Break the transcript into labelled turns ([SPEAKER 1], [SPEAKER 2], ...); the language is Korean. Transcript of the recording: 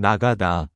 [SPEAKER 1] 나가다.